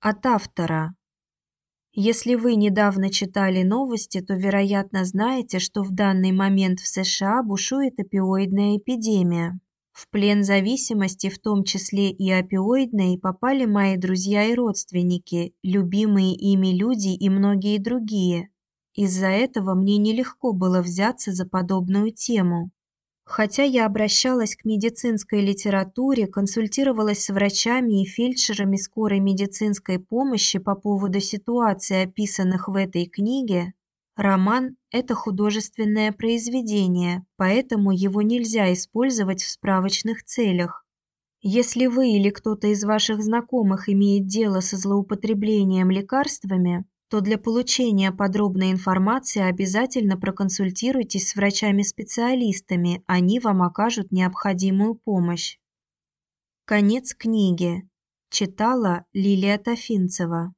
От автора. Если вы недавно читали новости, то, вероятно, знаете, что в данный момент в США бушует опиоидная эпидемия. В плен зависимости, в том числе и опиоидной, попали мои друзья и родственники, любимые ими люди и многие другие. Из-за этого мне нелегко было взяться за подобную тему. Хотя я обращалась к медицинской литературе, консультировалась с врачами и фельдшерами скорой медицинской помощи по поводу ситуаций, описанных в этой книге, роман это художественное произведение, поэтому его нельзя использовать в справочных целях. Если вы или кто-то из ваших знакомых имеет дело со злоупотреблением лекарствами, то для получения подробной информации обязательно проконсультируйтесь с врачами-специалистами, они вам окажут необходимую помощь. Конец книги. Читала Лилия Тафинцева.